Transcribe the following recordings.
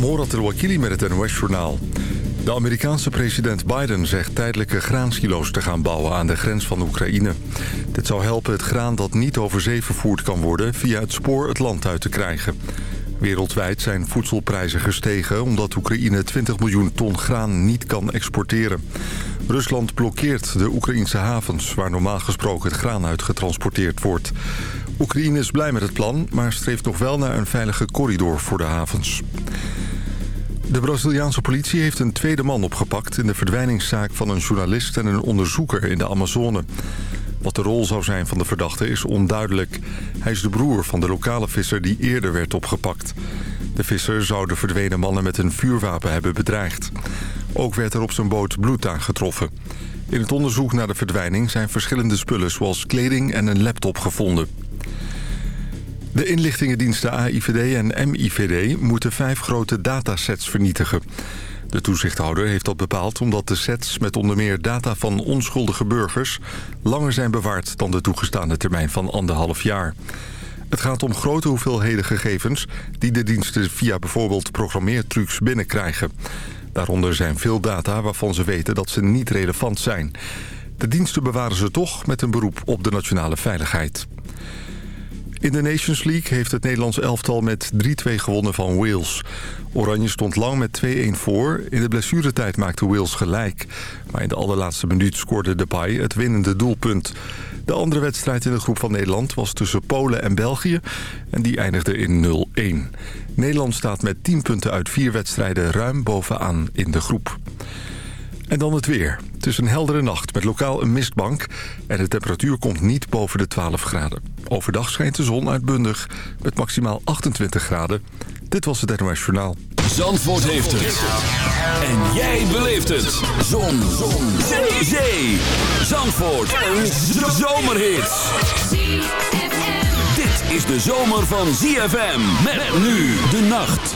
Morat El-Wakili met het NOS-journaal. De Amerikaanse president Biden zegt tijdelijke graansilo's te gaan bouwen aan de grens van Oekraïne. Dit zou helpen het graan dat niet over zee vervoerd kan worden via het spoor het land uit te krijgen. Wereldwijd zijn voedselprijzen gestegen omdat Oekraïne 20 miljoen ton graan niet kan exporteren. Rusland blokkeert de Oekraïnse havens waar normaal gesproken het graan uit getransporteerd wordt. Oekraïne is blij met het plan, maar streeft nog wel naar een veilige corridor voor de havens. De Braziliaanse politie heeft een tweede man opgepakt... in de verdwijningszaak van een journalist en een onderzoeker in de Amazone. Wat de rol zou zijn van de verdachte is onduidelijk. Hij is de broer van de lokale visser die eerder werd opgepakt. De visser zou de verdwenen mannen met een vuurwapen hebben bedreigd. Ook werd er op zijn boot bloed aangetroffen. In het onderzoek naar de verdwijning zijn verschillende spullen... zoals kleding en een laptop gevonden. De inlichtingendiensten AIVD en MIVD moeten vijf grote datasets vernietigen. De toezichthouder heeft dat bepaald omdat de sets met onder meer data van onschuldige burgers... langer zijn bewaard dan de toegestaande termijn van anderhalf jaar. Het gaat om grote hoeveelheden gegevens die de diensten via bijvoorbeeld programmeertrucs binnenkrijgen. Daaronder zijn veel data waarvan ze weten dat ze niet relevant zijn. De diensten bewaren ze toch met een beroep op de nationale veiligheid. In de Nations League heeft het Nederlands elftal met 3-2 gewonnen van Wales. Oranje stond lang met 2-1 voor. In de blessuretijd maakte Wales gelijk. Maar in de allerlaatste minuut scoorde Depay het winnende doelpunt. De andere wedstrijd in de groep van Nederland was tussen Polen en België. En die eindigde in 0-1. Nederland staat met 10 punten uit 4 wedstrijden ruim bovenaan in de groep. En dan het weer. Het is een heldere nacht met lokaal een mistbank... en de temperatuur komt niet boven de 12 graden. Overdag schijnt de zon uitbundig met maximaal 28 graden. Dit was het NOS Journaal. Zandvoort heeft het. En jij beleeft het. Zon. zon. Zee. Zandvoort. Een zomerhit. Dit is de zomer van ZFM. Met nu de nacht.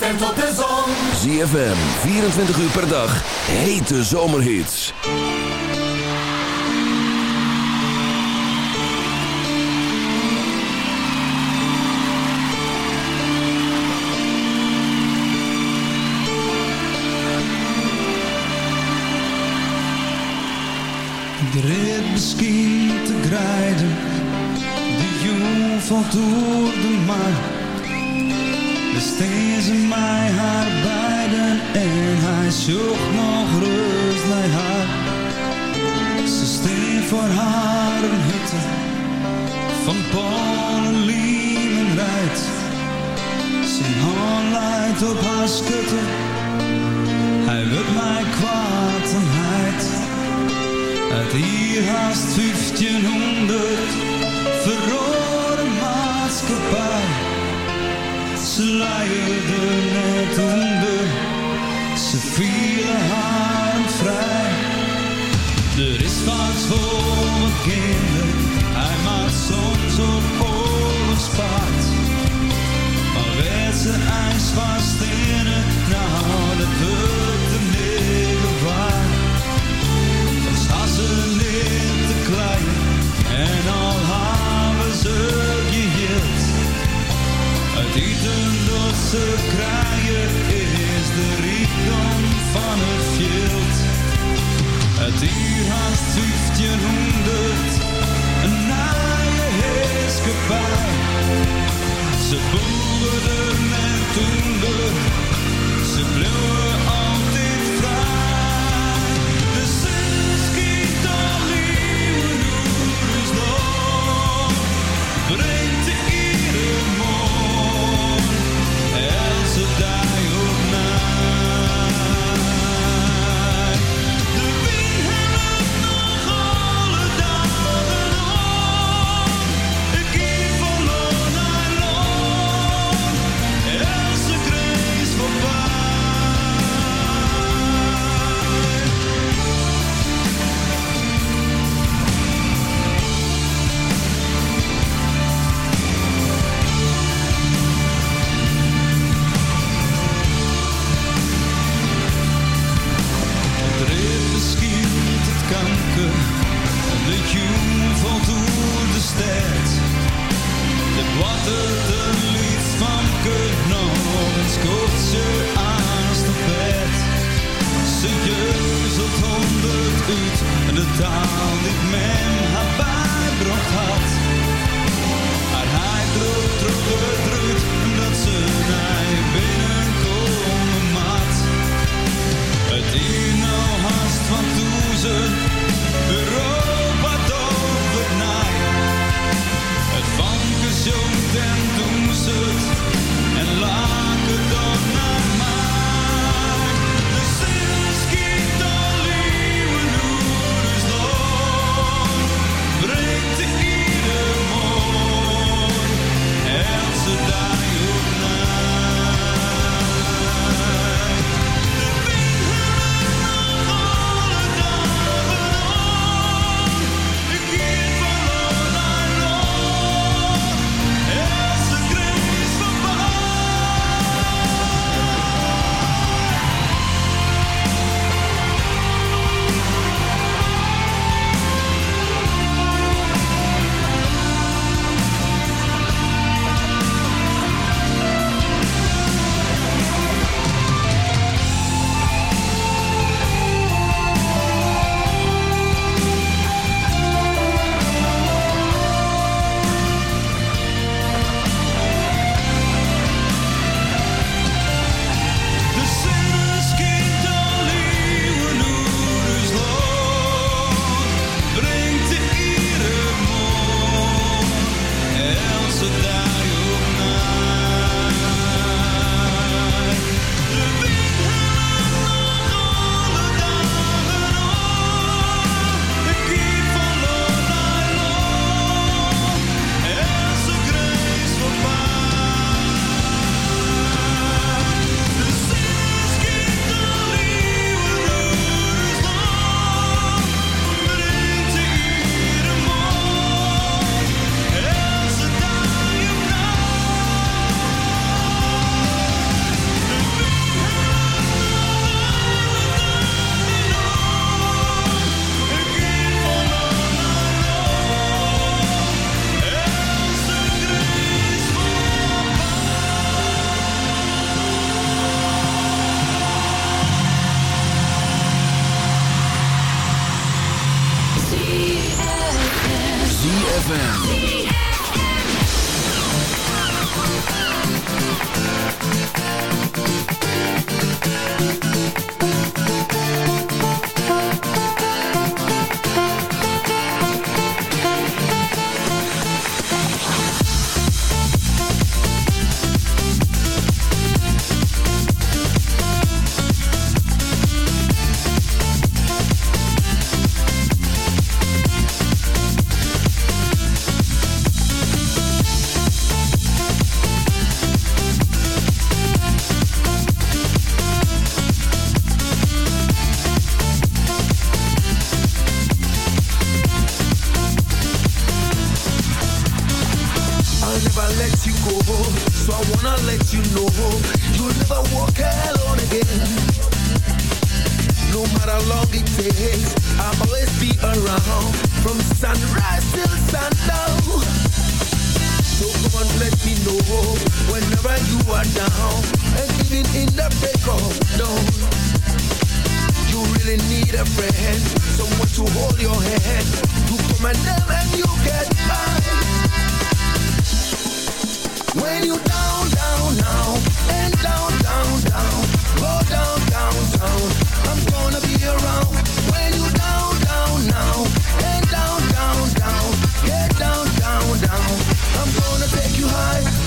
Patent op de zon. ZFM, 24 uur per dag. Hete zomerhits. Ik red misschien te grijden valt door de maan. Besteed ze mij haar beiden en hij zocht nog rust naar haar. Ze steen voor haar een hutte van Polen, en rijdt. Zijn hand leidt op haar schutte, hij wil mij kwaad en heid. Uit hier haast 1500 verrooid maatschappij. Ze luierden net onder, ze vielen haar vrij. Er is wat voor mijn kinderen, hij maakt soms op oorlogspaard. Maar werd ze ijs vast in het, nou dat wordt de hele waar. Dan ze niet te klein en al hebben ze het eten ze kraaien is de rijkdom van het veld. Het uur haast 1500, een naaie heerskepaar. Ze boerden en toender, ze bleven trouble, so I wanna let you know you'll never walk alone again. No matter how long it takes, I'll always be around from sunrise till sundown. So come on, let me know whenever you are down and even in the break of dawn. You really need a friend, someone to hold your hand. You put my name and you get mine. When you down, down, down, down, down, go down, down, down, I'm gonna be around. When you down, down, down, down, down, down, down, down, I'm gonna take you high.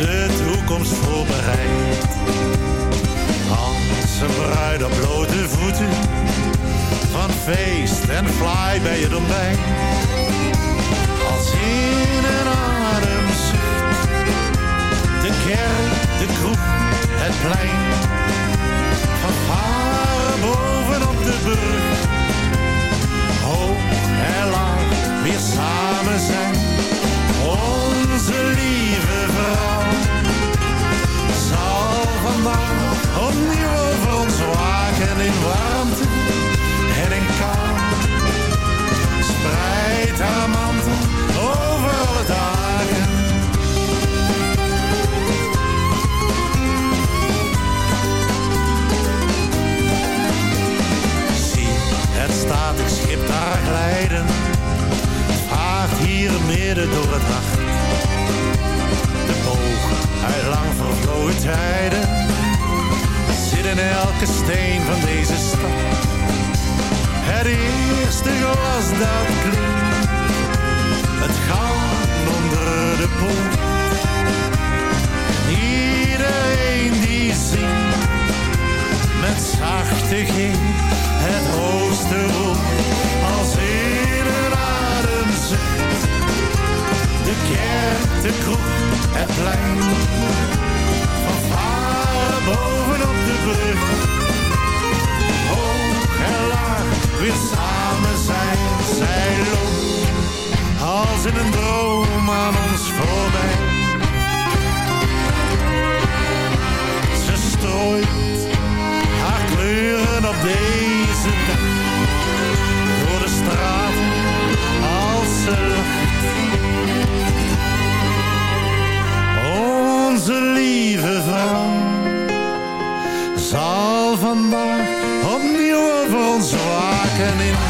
De toekomst voorbereid. Als een bruid op blote voeten. Van feest en fly bij het ontbijt. Als in een ademzucht. De kerk, de kroeg, het plein. Van varen bovenop de brug. Hoog en laag, weer samen zijn. Onze lieve vrouw waken in warmte en in kou. Spreid haar mantel over alle dagen. Zie het statig schip daar glijden, vaart hier midden door het nacht. De boog uit lang vervlogen tijden in elke steen van deze stad. Het eerste glas dat klinkt, het goud onder de poort. Iedereen die zingt, met zachte het hoogste roep, als in een ademzucht. De kerk, de kroeg, het plein, varen bovenop de brug. Hoog en laag, samen zijn, zij loopt als in een droom aan ons voorbij. Ze strooit haar kleuren op deze dag, zal vandaag opnieuw over ons waken in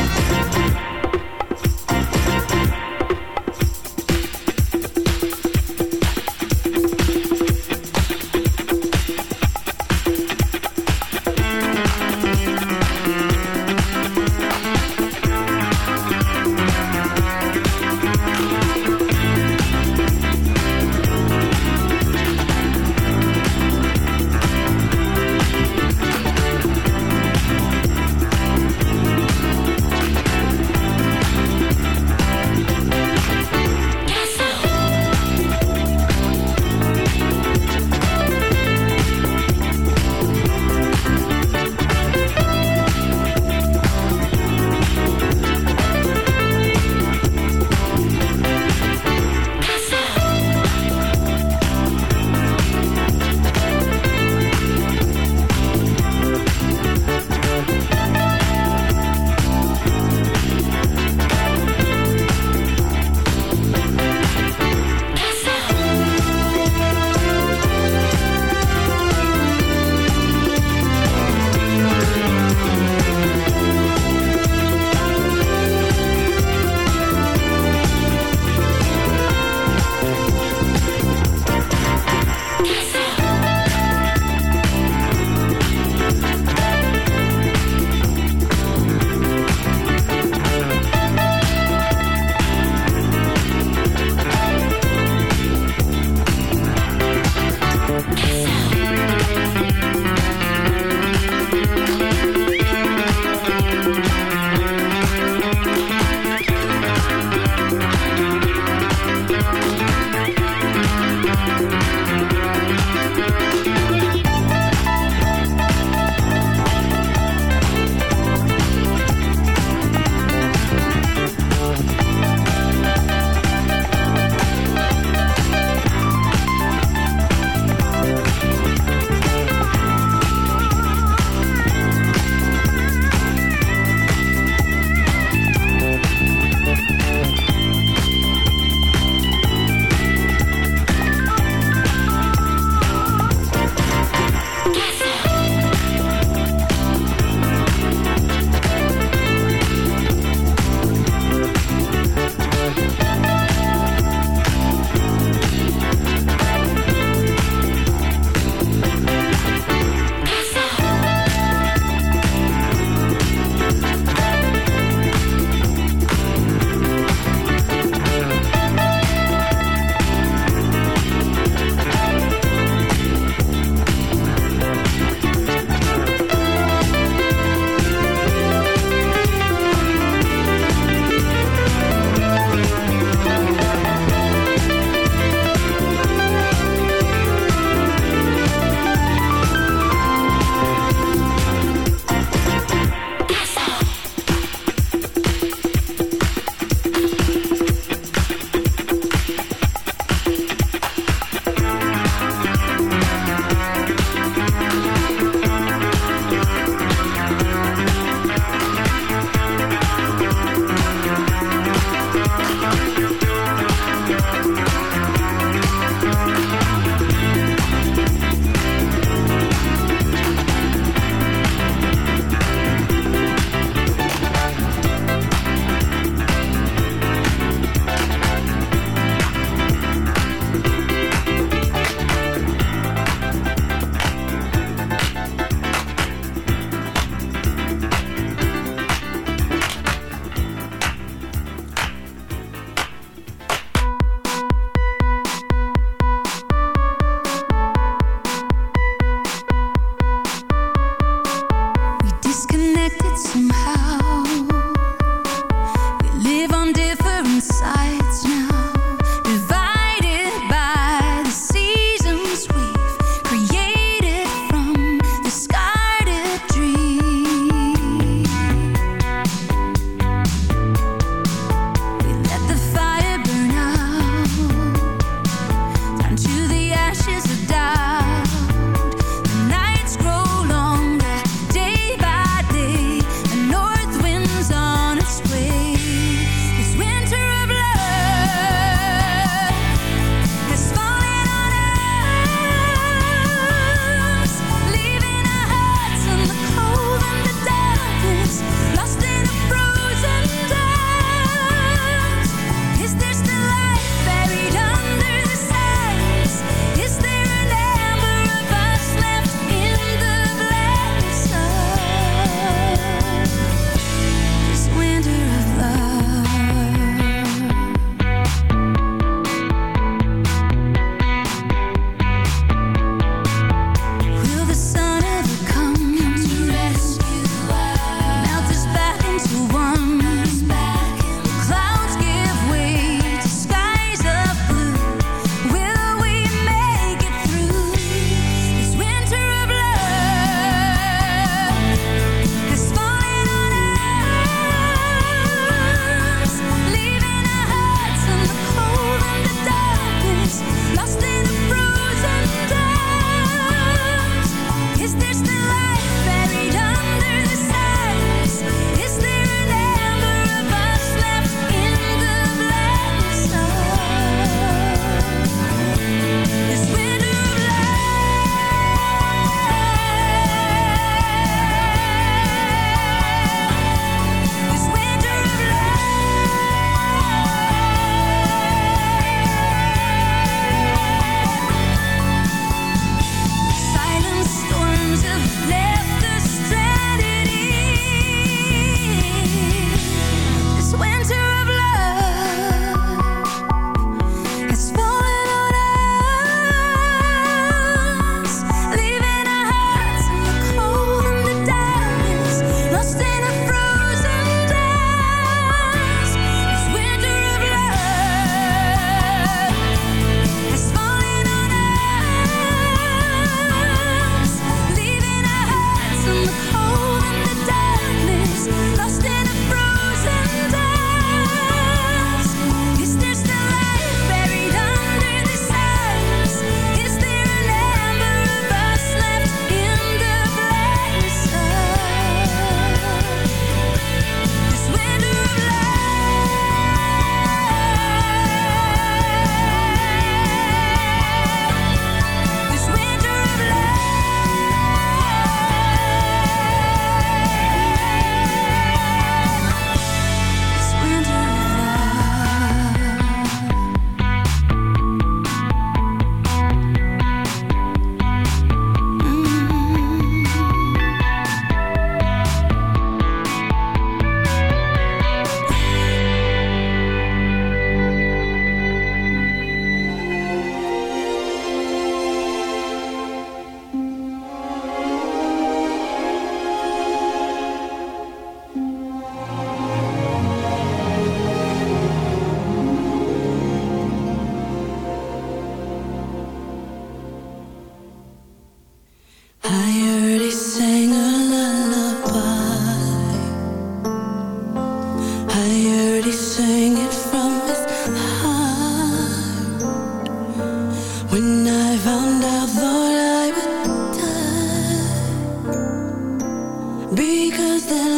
Because the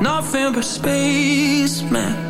nothing but space, man.